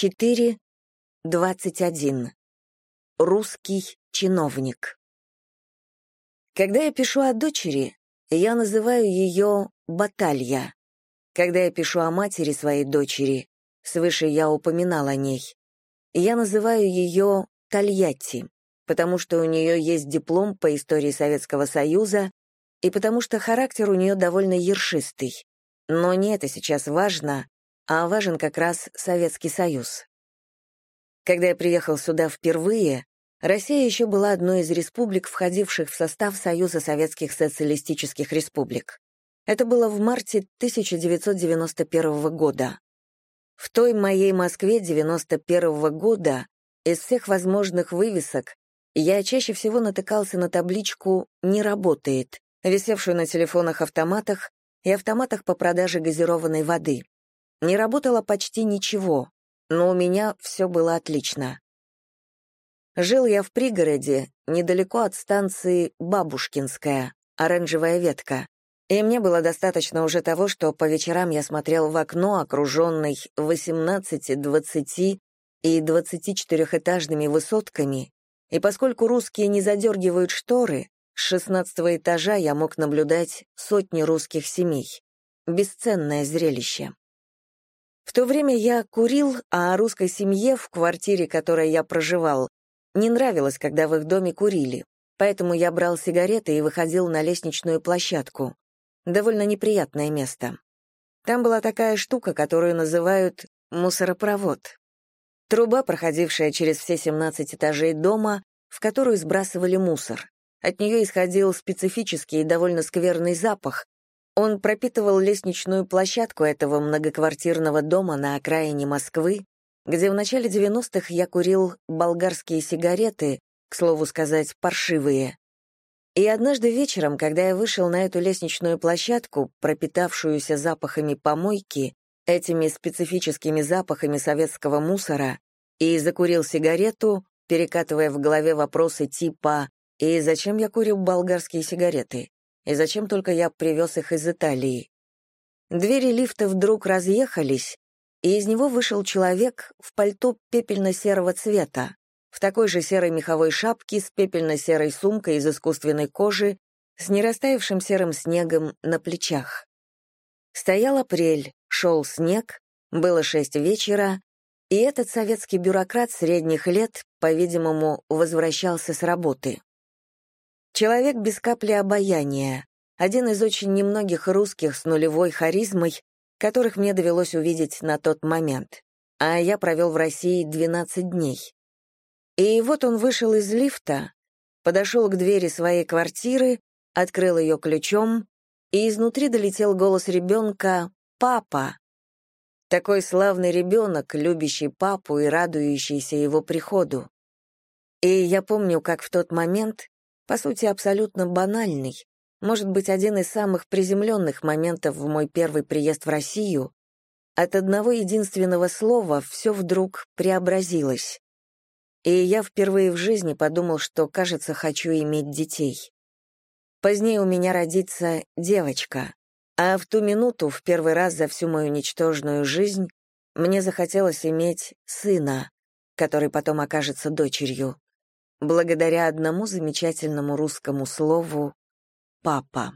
4.21. Русский чиновник. Когда я пишу о дочери, я называю ее Баталья. Когда я пишу о матери своей дочери, свыше я упоминал о ней, я называю ее Тольятти, потому что у нее есть диплом по истории Советского Союза и потому что характер у нее довольно ершистый. Но не это сейчас важно, а важен как раз Советский Союз. Когда я приехал сюда впервые, Россия еще была одной из республик, входивших в состав Союза Советских Социалистических Республик. Это было в марте 1991 года. В той моей Москве 91 года из всех возможных вывесок я чаще всего натыкался на табличку «Не работает», висевшую на телефонах-автоматах и автоматах по продаже газированной воды. Не работало почти ничего, но у меня все было отлично. Жил я в пригороде, недалеко от станции Бабушкинская, оранжевая ветка, и мне было достаточно уже того, что по вечерам я смотрел в окно, окруженный 18, 20 и 24-этажными высотками, и поскольку русские не задергивают шторы, с шестнадцатого этажа я мог наблюдать сотни русских семей. Бесценное зрелище. В то время я курил, а русской семье в квартире, которой я проживал, не нравилось, когда в их доме курили, поэтому я брал сигареты и выходил на лестничную площадку. Довольно неприятное место. Там была такая штука, которую называют мусоропровод. Труба, проходившая через все 17 этажей дома, в которую сбрасывали мусор. От нее исходил специфический и довольно скверный запах, он пропитывал лестничную площадку этого многоквартирного дома на окраине Москвы, где в начале 90-х я курил болгарские сигареты, к слову сказать, паршивые. И однажды вечером, когда я вышел на эту лестничную площадку, пропитавшуюся запахами помойки, этими специфическими запахами советского мусора, и закурил сигарету, перекатывая в голове вопросы типа «И зачем я курю болгарские сигареты?» И зачем только я привез их из Италии? Двери лифта вдруг разъехались, и из него вышел человек в пальто пепельно-серого цвета, в такой же серой меховой шапке с пепельно-серой сумкой из искусственной кожи, с нерастаявшим серым снегом на плечах. Стоял апрель, шел снег, было шесть вечера, и этот советский бюрократ средних лет, по-видимому, возвращался с работы. Человек без капли обаяния, один из очень немногих русских с нулевой харизмой, которых мне довелось увидеть на тот момент, а я провел в России 12 дней. И вот он вышел из лифта, подошел к двери своей квартиры, открыл ее ключом, и изнутри долетел голос ребенка «Папа!». Такой славный ребенок, любящий папу и радующийся его приходу. И я помню, как в тот момент по сути, абсолютно банальный, может быть, один из самых приземленных моментов в мой первый приезд в Россию, от одного единственного слова все вдруг преобразилось. И я впервые в жизни подумал, что, кажется, хочу иметь детей. Позднее у меня родится девочка, а в ту минуту, в первый раз за всю мою ничтожную жизнь, мне захотелось иметь сына, который потом окажется дочерью благодаря одному замечательному русскому слову «папа».